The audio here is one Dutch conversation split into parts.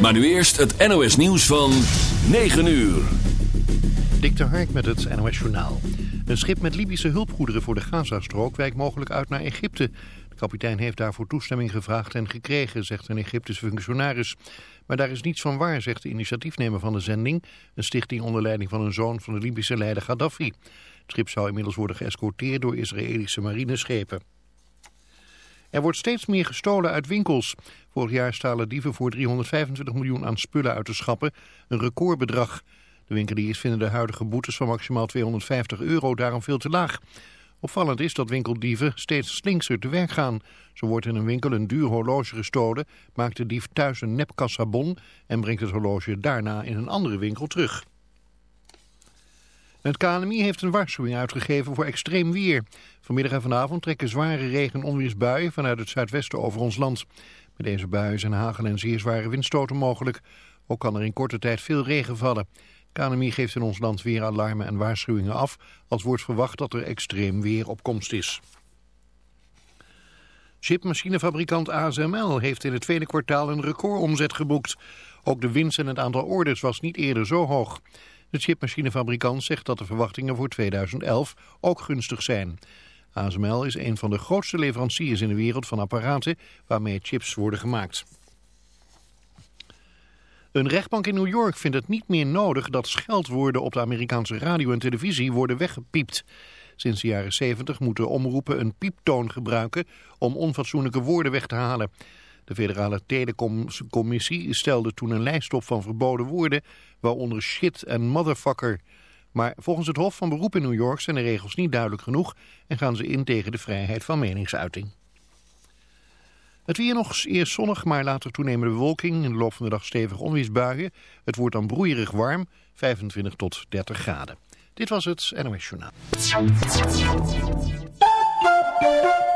Maar nu eerst het NOS nieuws van 9 uur. Dik de Hark met het NOS Journaal. Een schip met Libische hulpgoederen voor de Gazastrook wijkt mogelijk uit naar Egypte. De kapitein heeft daarvoor toestemming gevraagd en gekregen, zegt een Egyptische functionaris. Maar daar is niets van waar, zegt de initiatiefnemer van de zending. Een stichting onder leiding van een zoon van de Libische leider Gaddafi. Het schip zou inmiddels worden geëscorteerd door Israëlische marineschepen. Er wordt steeds meer gestolen uit winkels. Vorig jaar stalen dieven voor 325 miljoen aan spullen uit de schappen. Een recordbedrag. De winkeliers vinden de huidige boetes van maximaal 250 euro daarom veel te laag. Opvallend is dat winkeldieven steeds slinkser te werk gaan. Zo wordt in een winkel een duur horloge gestolen, maakt de dief thuis een nepkassabon en brengt het horloge daarna in een andere winkel terug. Het KNMI heeft een waarschuwing uitgegeven voor extreem weer. Vanmiddag en vanavond trekken zware regen- en onweersbuien vanuit het zuidwesten over ons land. Met deze buien zijn hagel en zeer zware windstoten mogelijk. Ook kan er in korte tijd veel regen vallen. KNMI geeft in ons land weer alarmen en waarschuwingen af... als wordt verwacht dat er extreem weer op komst is. Chipmachinefabrikant ASML heeft in het tweede kwartaal een recordomzet geboekt. Ook de winst en het aantal orders was niet eerder zo hoog. De chipmachinefabrikant zegt dat de verwachtingen voor 2011 ook gunstig zijn. ASML is een van de grootste leveranciers in de wereld van apparaten waarmee chips worden gemaakt. Een rechtbank in New York vindt het niet meer nodig dat scheldwoorden op de Amerikaanse radio en televisie worden weggepiept. Sinds de jaren 70 moeten omroepen een pieptoon gebruiken om onfatsoenlijke woorden weg te halen. De federale telecomcommissie stelde toen een lijst op van verboden woorden, waaronder shit en motherfucker. Maar volgens het Hof van Beroep in New York zijn de regels niet duidelijk genoeg en gaan ze in tegen de vrijheid van meningsuiting. Het weer nog eerst zonnig, maar later toenemende bewolking. In de loop van de dag stevig onweersbuien. Het wordt dan broeierig warm, 25 tot 30 graden. Dit was het NOS Journaal.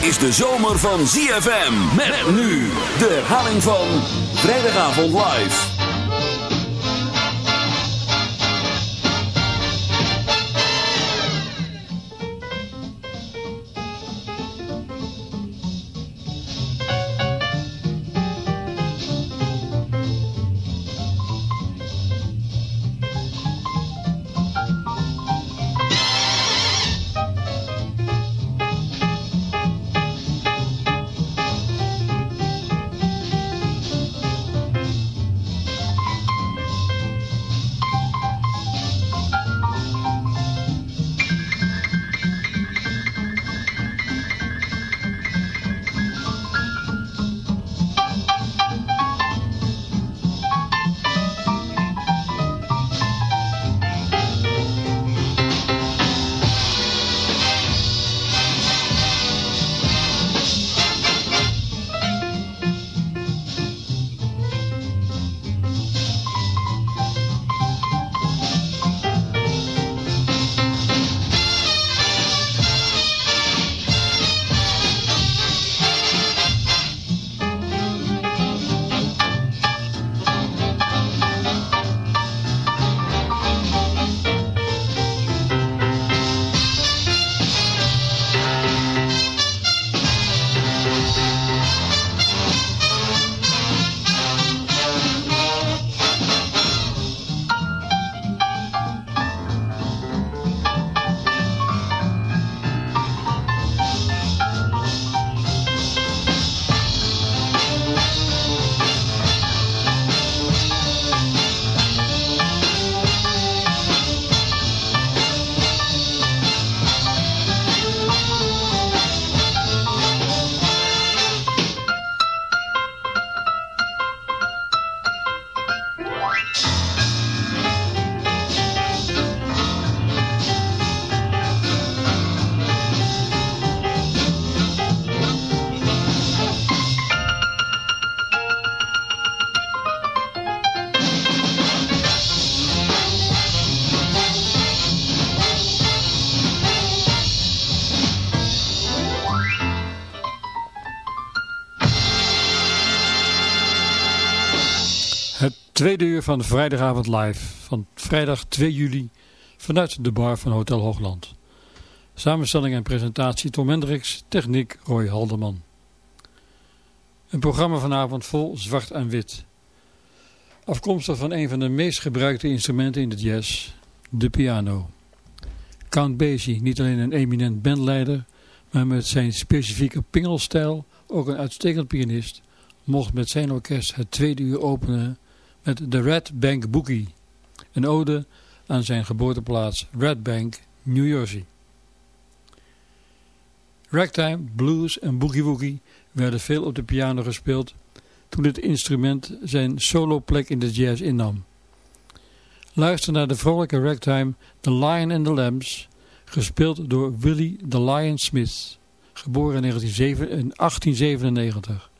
Is de zomer van ZFM. Met nu de herhaling van Vrijdagavond Live. Tweede uur van Vrijdagavond Live van vrijdag 2 juli vanuit de bar van Hotel Hoogland. Samenstelling en presentatie Tom Hendricks, techniek Roy Haldeman. Een programma vanavond vol zwart en wit. Afkomstig van een van de meest gebruikte instrumenten in de jazz, de piano. Count Basie, niet alleen een eminent bandleider, maar met zijn specifieke pingelstijl ook een uitstekend pianist, mocht met zijn orkest het tweede uur openen met de Red Bank Boogie, een ode aan zijn geboorteplaats Red Bank, New Jersey. Ragtime, blues en boogie-woogie werden veel op de piano gespeeld toen dit instrument zijn soloplek in de jazz innam. Luister naar de vrolijke ragtime The Lion and the Lambs, gespeeld door Willie the Lion Smith, geboren in 1897.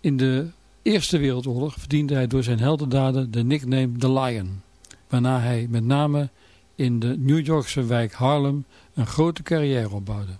In de Eerste Wereldoorlog verdiende hij door zijn heldendaden de nickname The Lion, waarna hij met name in de New Yorkse wijk Harlem een grote carrière opbouwde.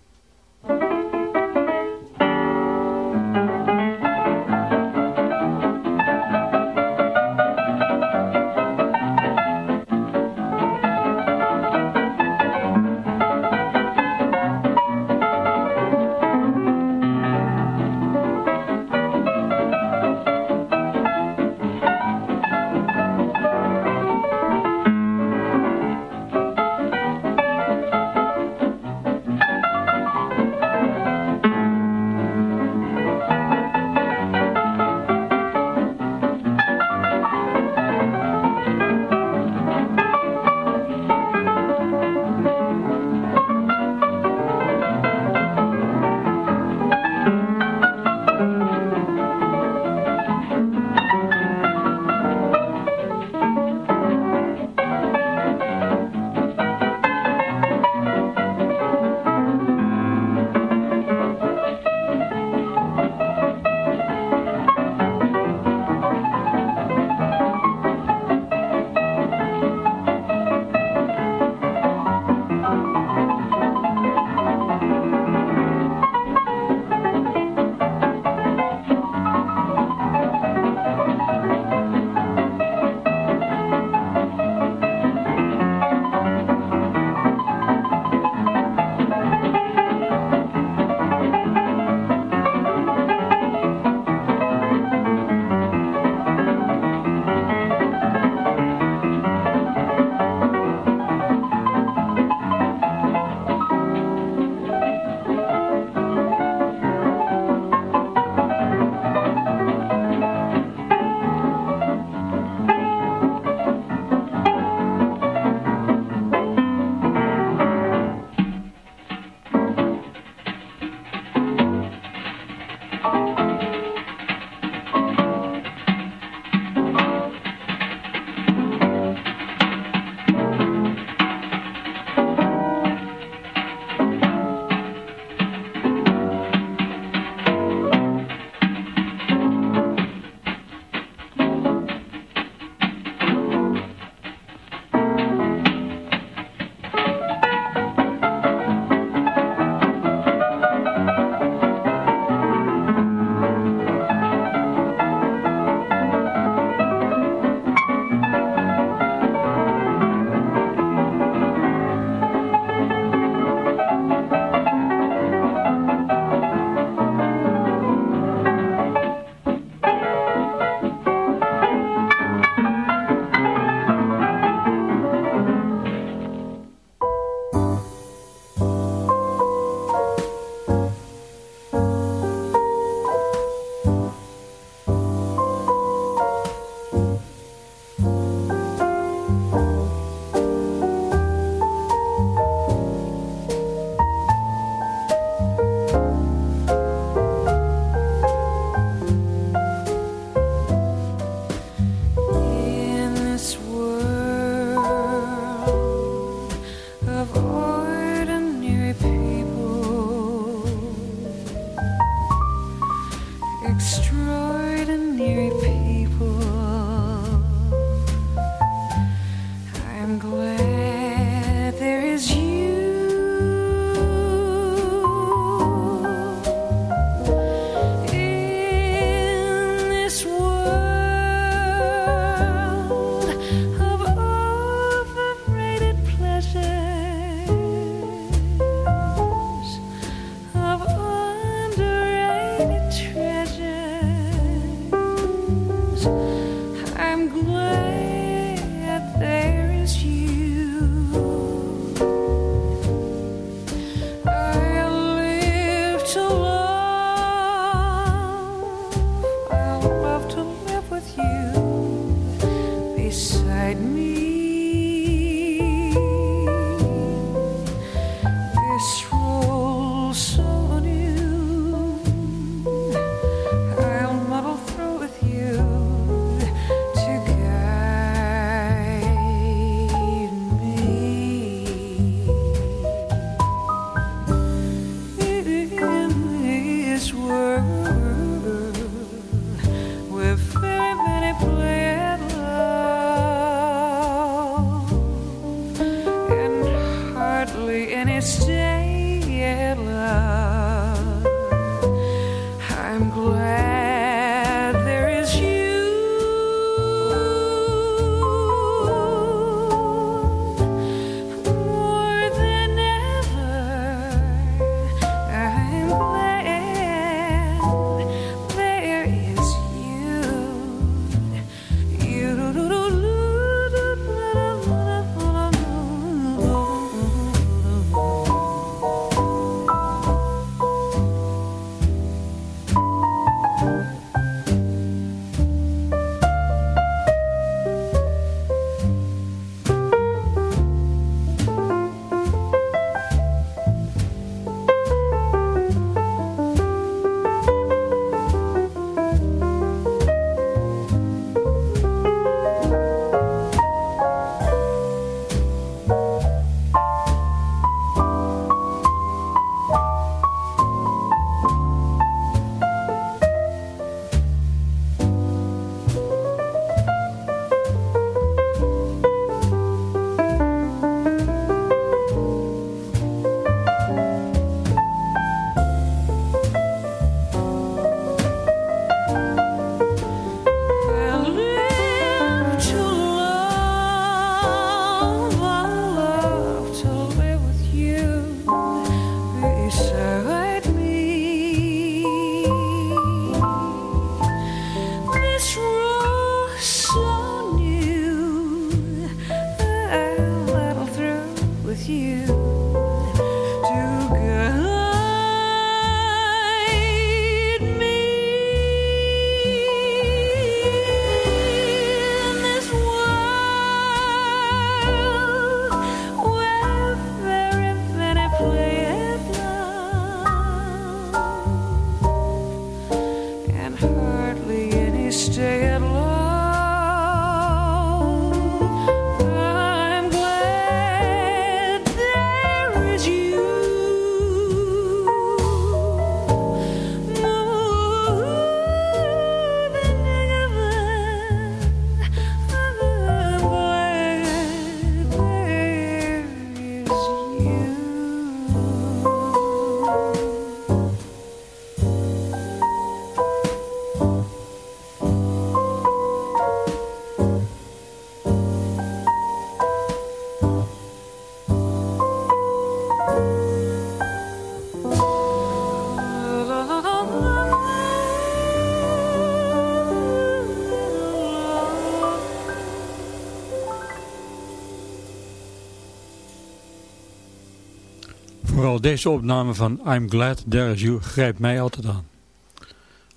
Deze opname van I'm Glad There Is You grijpt mij altijd aan.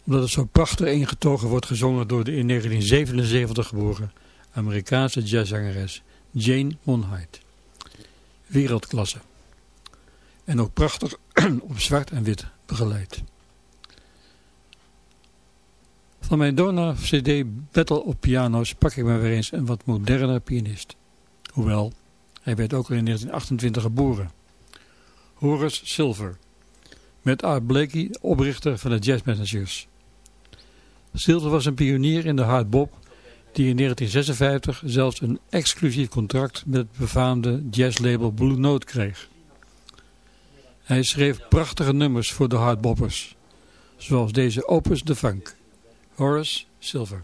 Omdat het zo prachtig ingetogen wordt gezongen door de in 1977 geboren Amerikaanse jazzzangeres Jane Monheit. Wereldklasse. En ook prachtig op zwart en wit begeleid. Van mijn Donna CD Battle op piano's pak ik maar weer eens een wat moderne pianist. Hoewel, hij werd ook al in 1928 geboren. Horace Silver. Met Art Blakey, oprichter van de Jazz Messengers. Silver was een pionier in de hard bop die in 1956 zelfs een exclusief contract met het befaamde jazzlabel Blue Note kreeg. Hij schreef prachtige nummers voor de hardboppers, zoals deze Opus de Funk. Horace Silver.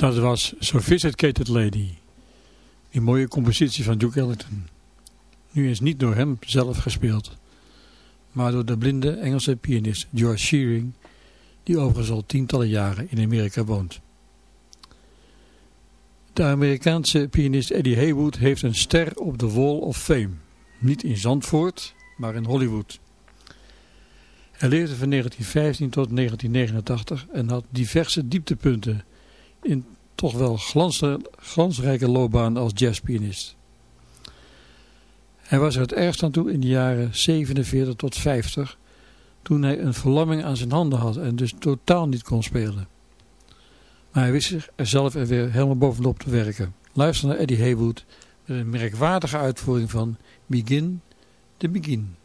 Dat was Sophisticated Lady. Die mooie compositie van Duke Ellington. Nu is niet door hem zelf gespeeld, maar door de blinde Engelse pianist George Shearing, die overigens al tientallen jaren in Amerika woont. De Amerikaanse pianist Eddie Haywood heeft een ster op de Wall of Fame. Niet in Zandvoort, maar in Hollywood. Hij leefde van 1915 tot 1989 en had diverse dieptepunten in toch wel glansrijke loopbaan als jazzpianist. Hij was er het ergst aan toe in de jaren 47 tot 50, toen hij een verlamming aan zijn handen had en dus totaal niet kon spelen. Maar hij wist zich er zelf er weer helemaal bovenop te werken. Luister naar Eddie Haywood met een merkwaardige uitvoering van Begin the Begin.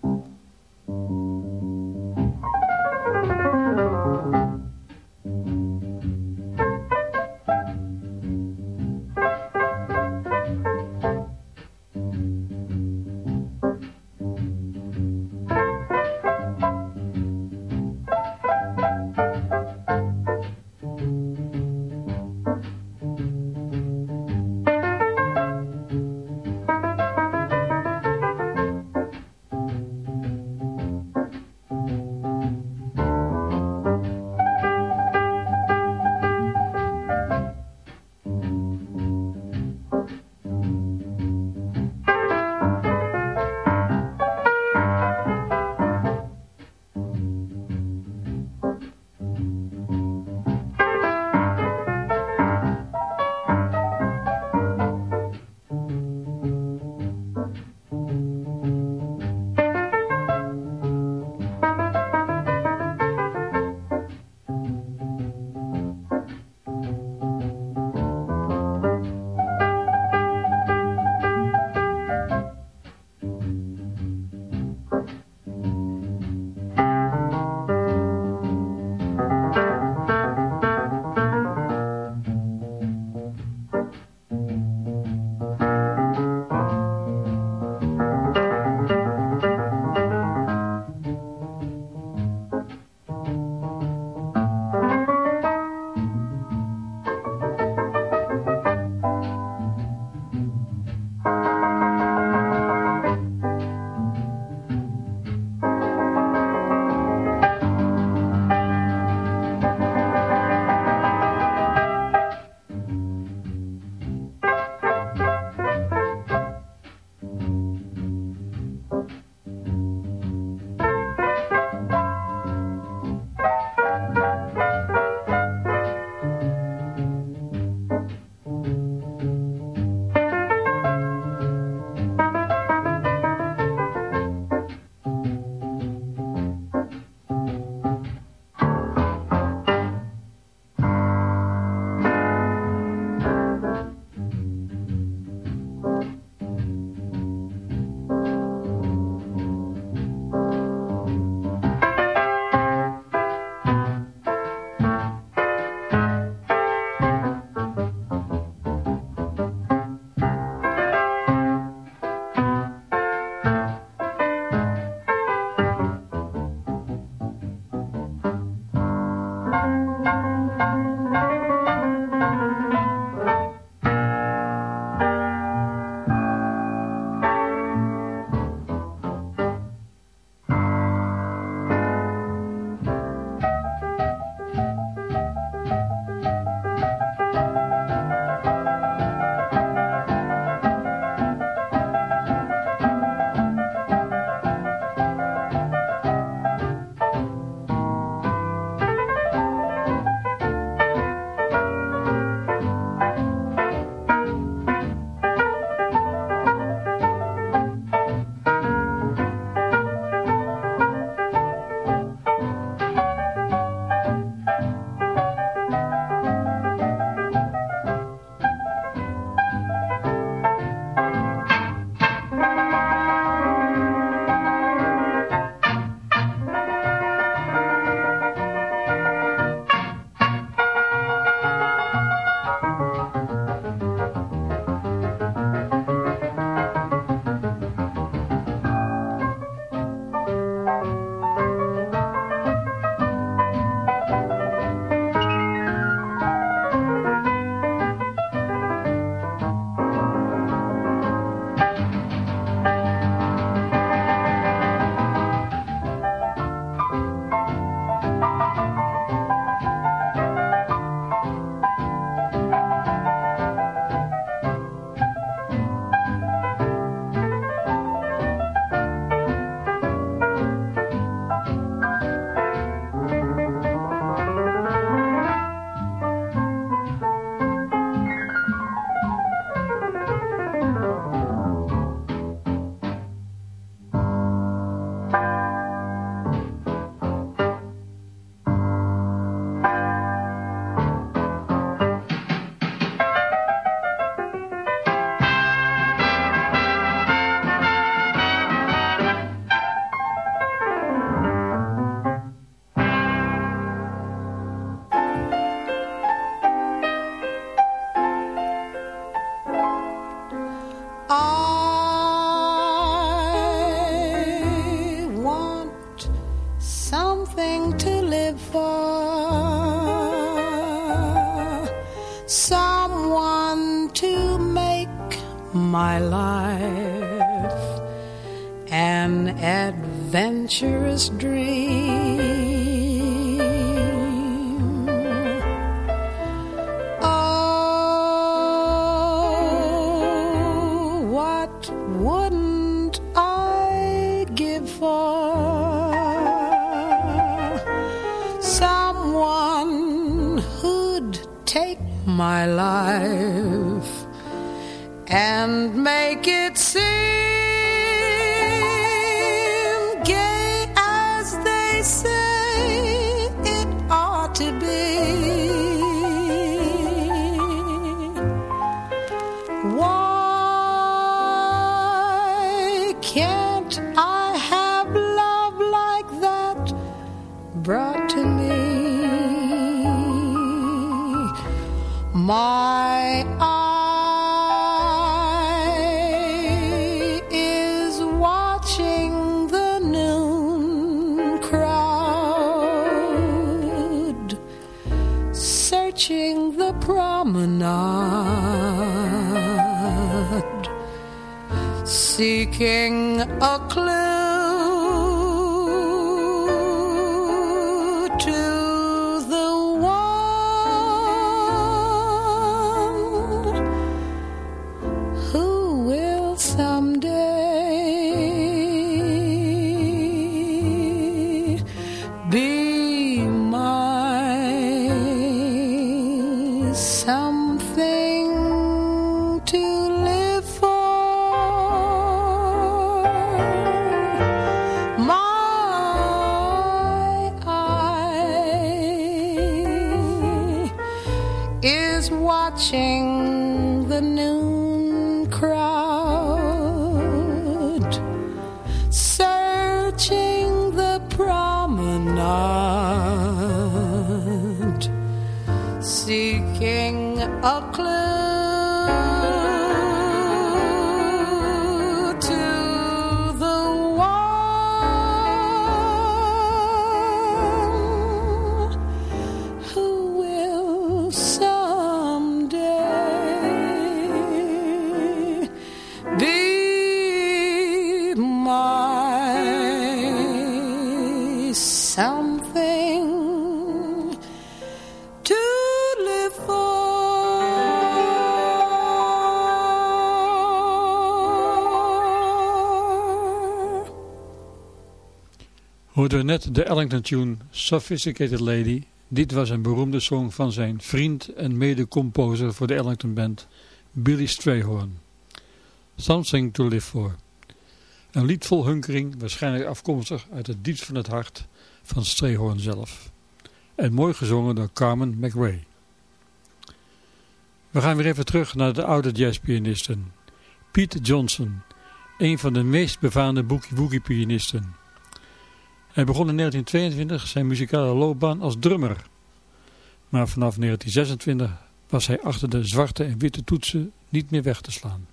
Searching the promenade, seeking a clue Net de Ellington tune Sophisticated Lady. Dit was een beroemde song van zijn vriend en mede-composer voor de Ellington Band, Billy Strayhorn. Something to Live For. Een lied vol hunkering, waarschijnlijk afkomstig uit het diepst van het hart van Strayhorn zelf. En mooi gezongen door Carmen McRae. We gaan weer even terug naar de oude jazzpianisten. Pete Johnson, een van de meest befaamde boogie-woogie pianisten. Hij begon in 1922 zijn muzikale loopbaan als drummer. Maar vanaf 1926 was hij achter de zwarte en witte toetsen niet meer weg te slaan.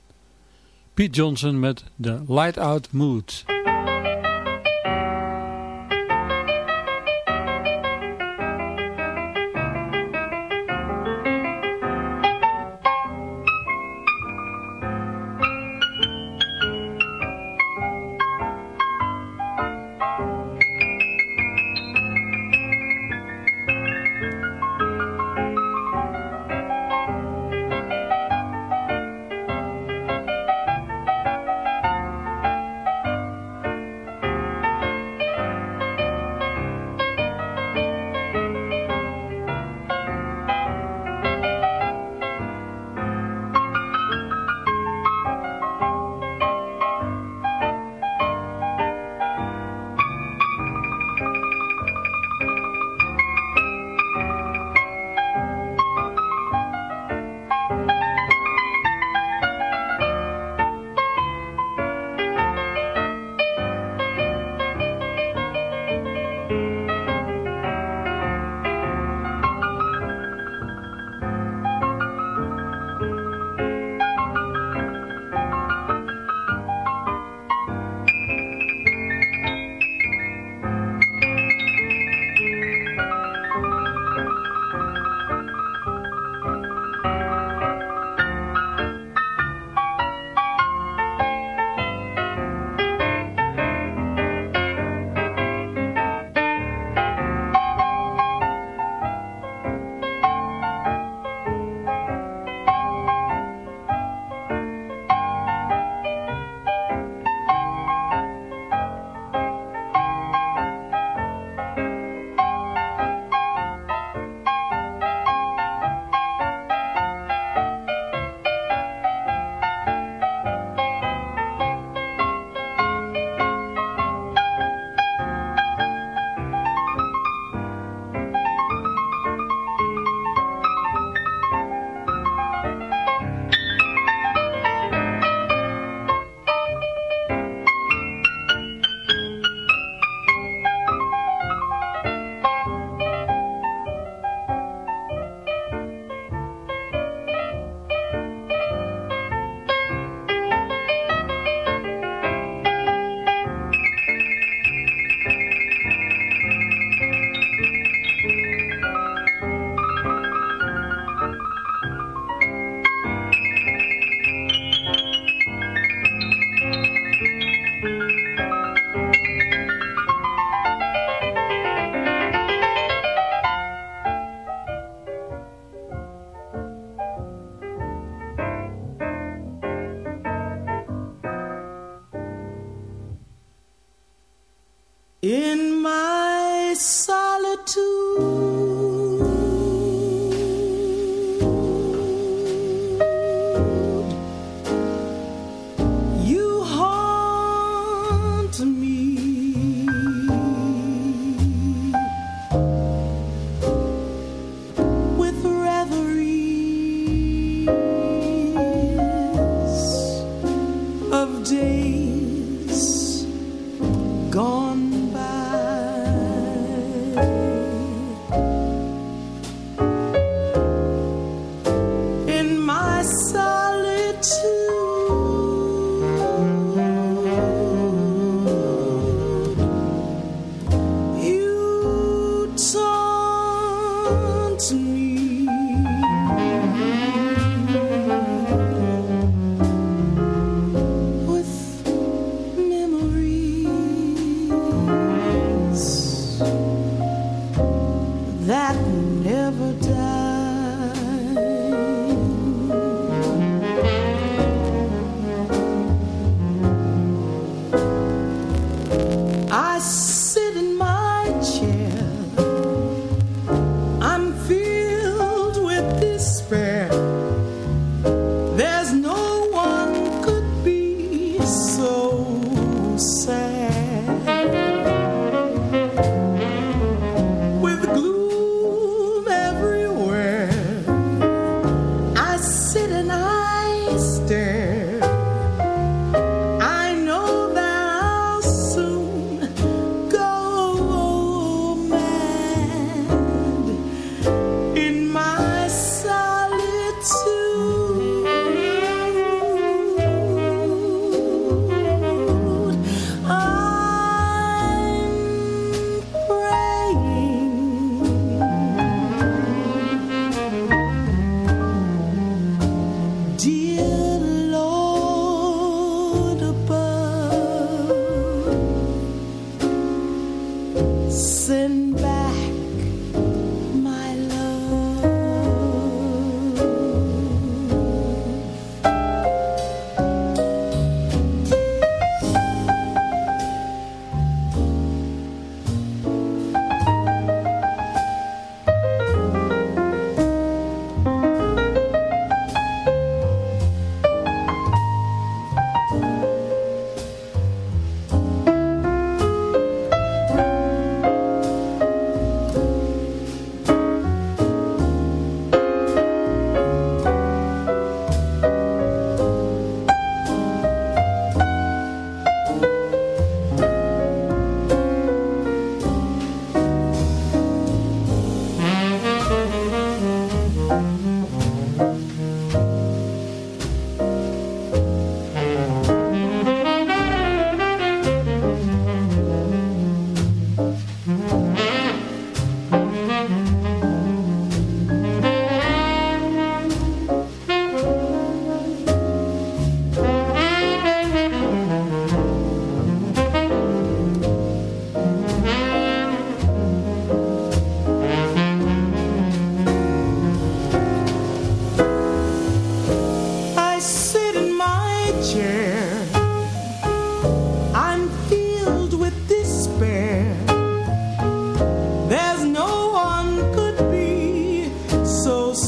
Pete Johnson met de Light Out Mood.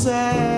Sad.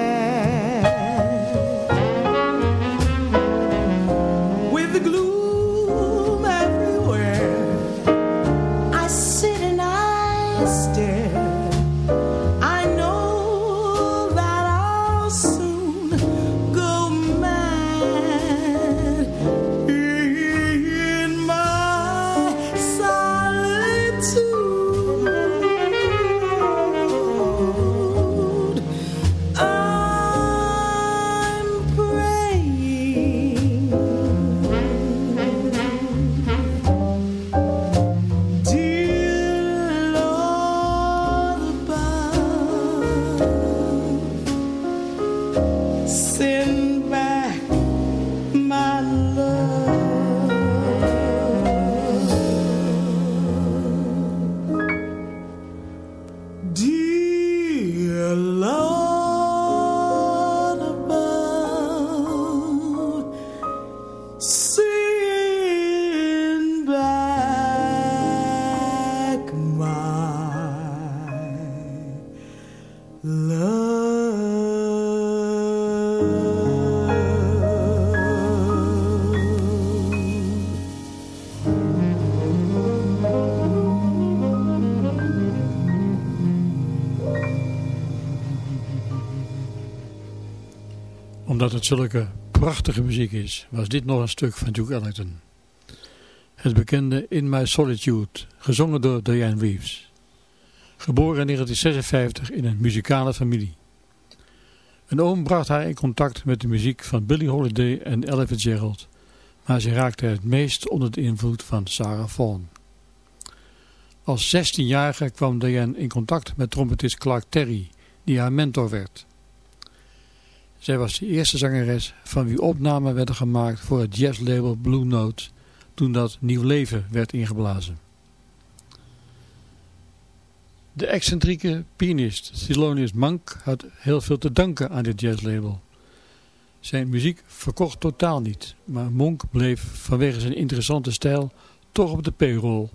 Zulke prachtige muziek is, was dit nog een stuk van Duke Ellington. Het bekende In My Solitude, gezongen door Diane Reeves. Geboren in 1956 in een muzikale familie. Een oom bracht haar in contact met de muziek van Billie Holiday en Ella Fitzgerald, maar ze raakte het meest onder de invloed van Sarah Vaughan. Als 16-jarige kwam Diane in contact met trompetist Clark Terry, die haar mentor werd. Zij was de eerste zangeres van wie opnamen werden gemaakt voor het jazzlabel Blue Note toen dat nieuw leven werd ingeblazen. De excentrieke pianist Thelonious Monk had heel veel te danken aan dit jazzlabel. Zijn muziek verkocht totaal niet, maar Monk bleef vanwege zijn interessante stijl toch op de payroll.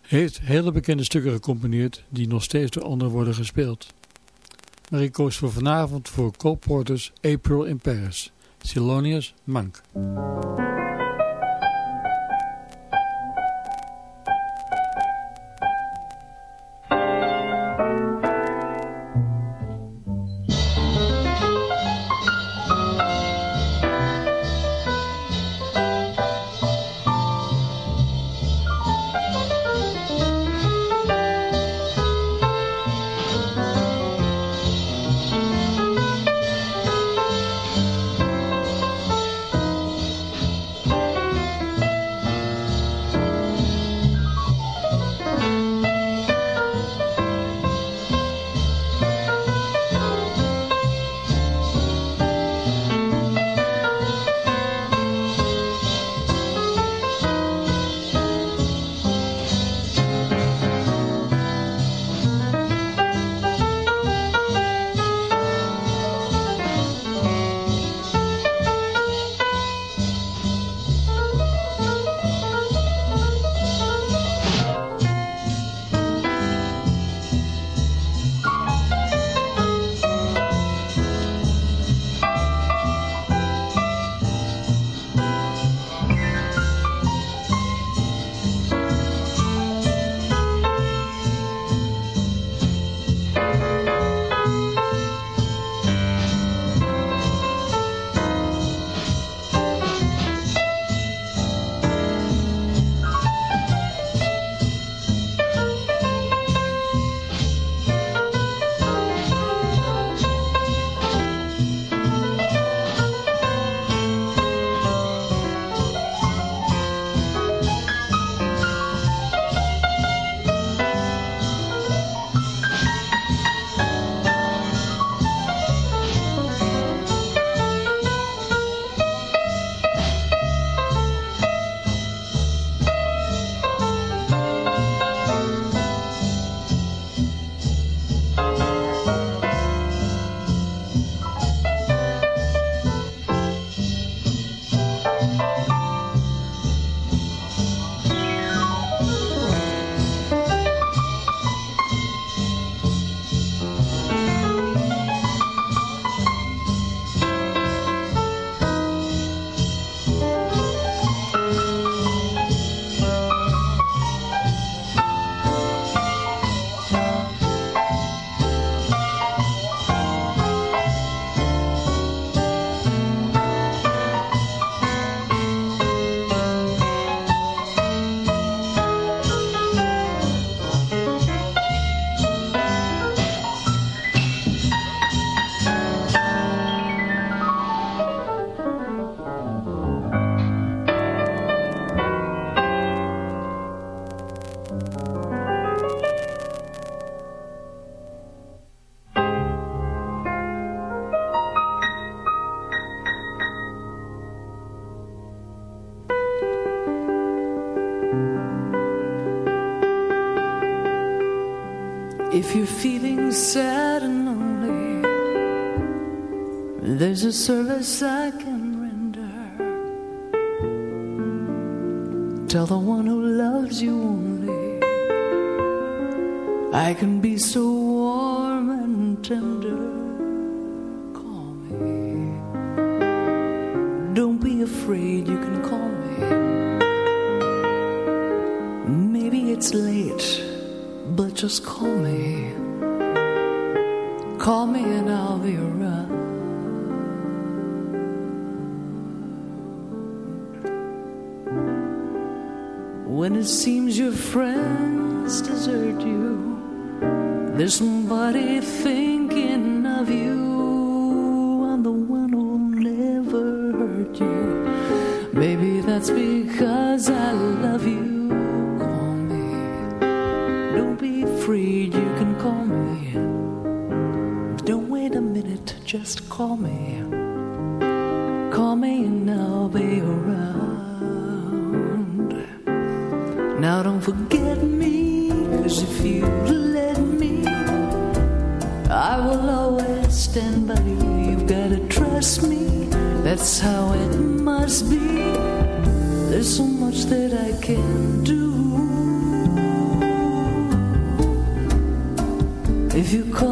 Hij heeft hele bekende stukken gecomponeerd die nog steeds door anderen worden gespeeld. Maar ik koos voor vanavond voor Cole Porter's April in Paris, Thelonious Monk. There's a service I can render. Tell the one who loves you only, I can be so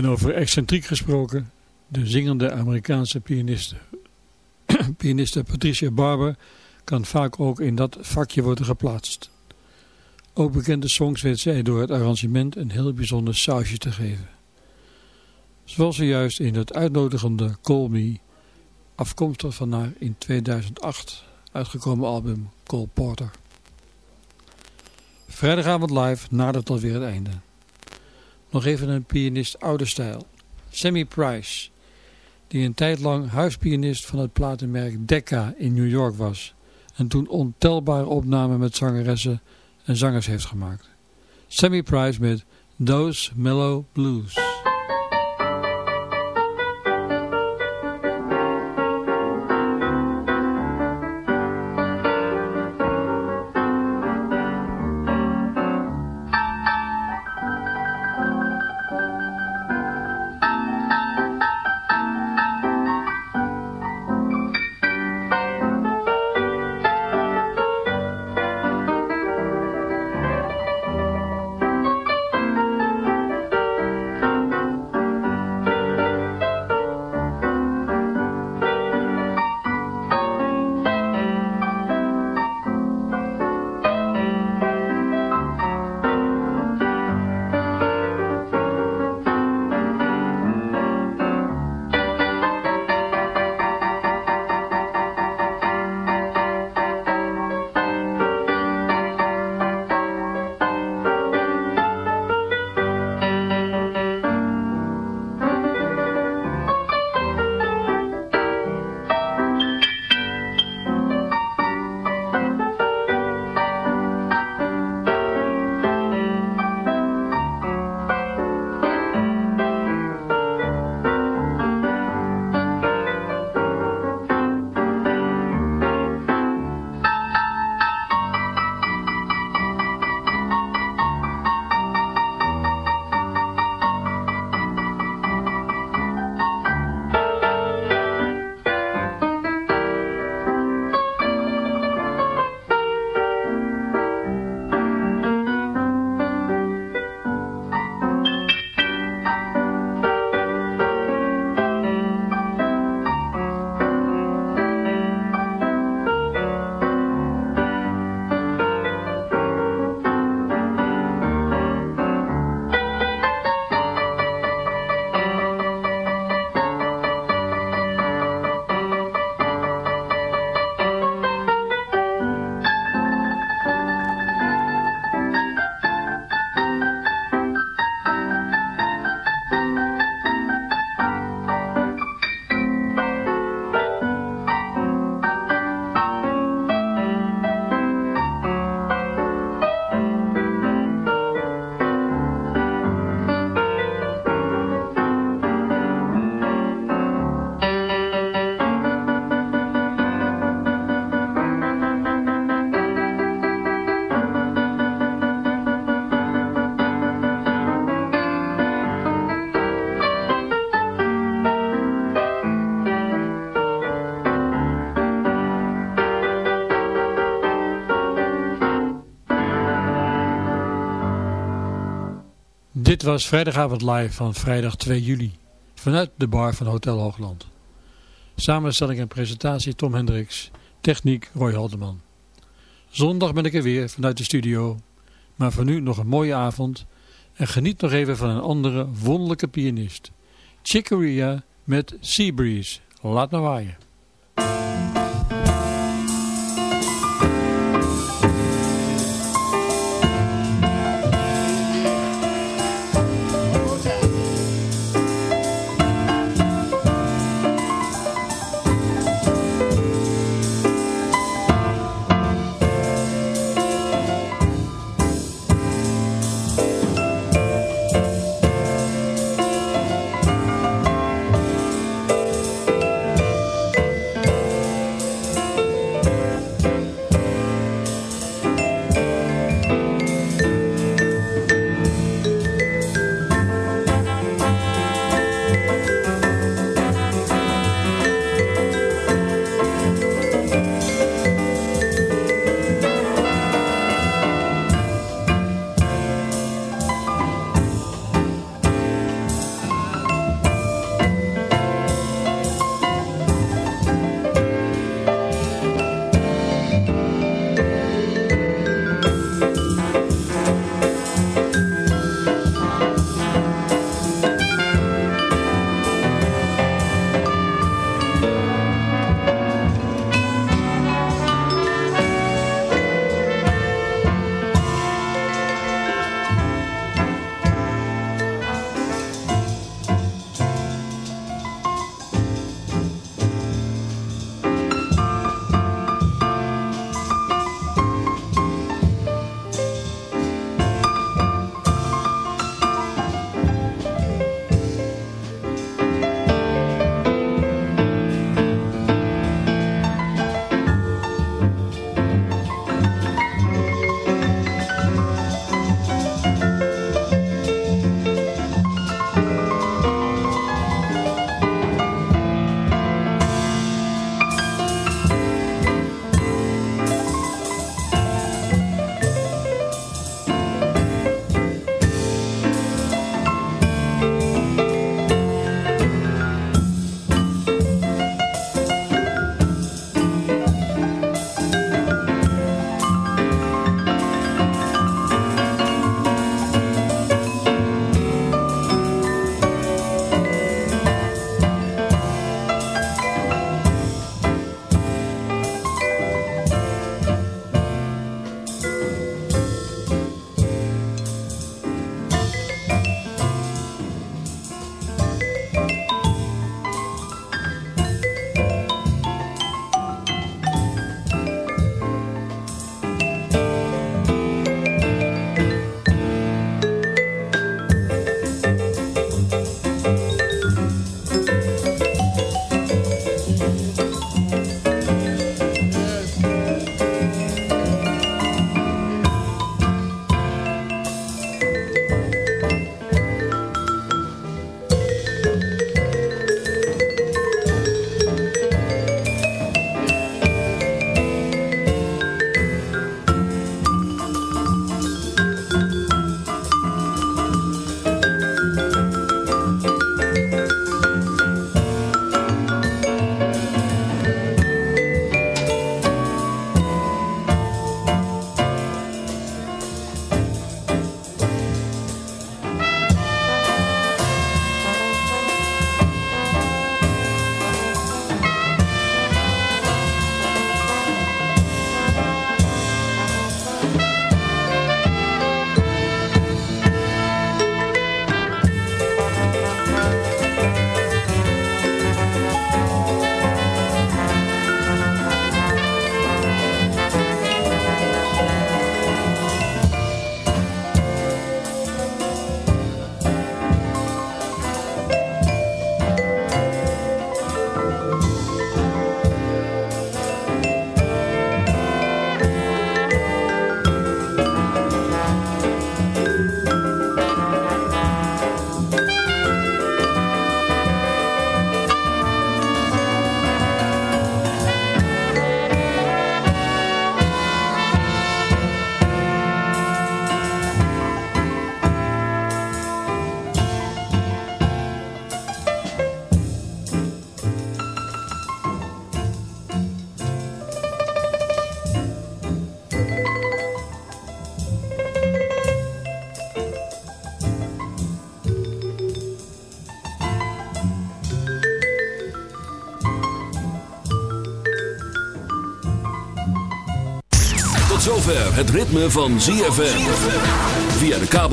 En over excentriek gesproken, de zingende Amerikaanse pianiste. pianiste Patricia Barber kan vaak ook in dat vakje worden geplaatst. Ook bekende songs weet zij door het arrangement een heel bijzonder sausje te geven. Zoals ze juist in het uitnodigende Call Me, afkomstig van haar in 2008 uitgekomen album Cole Porter. Vrijdagavond live nadert alweer het einde. Nog even een pianist oude stijl. Sammy Price, die een tijd lang huispianist van het platenmerk Decca in New York was en toen ontelbare opnamen met zangeressen en zangers heeft gemaakt. Sammy Price met Those Mellow Blues. Dit was vrijdagavond live van vrijdag 2 juli vanuit de bar van Hotel Hoogland. Samenstelling en presentatie Tom Hendricks, techniek Roy Haldeman. Zondag ben ik er weer vanuit de studio, maar voor nu nog een mooie avond en geniet nog even van een andere wonderlijke pianist. Chicoria met Seabreeze. Laat maar waaien. Het ritme van ZFM. Via de kabel.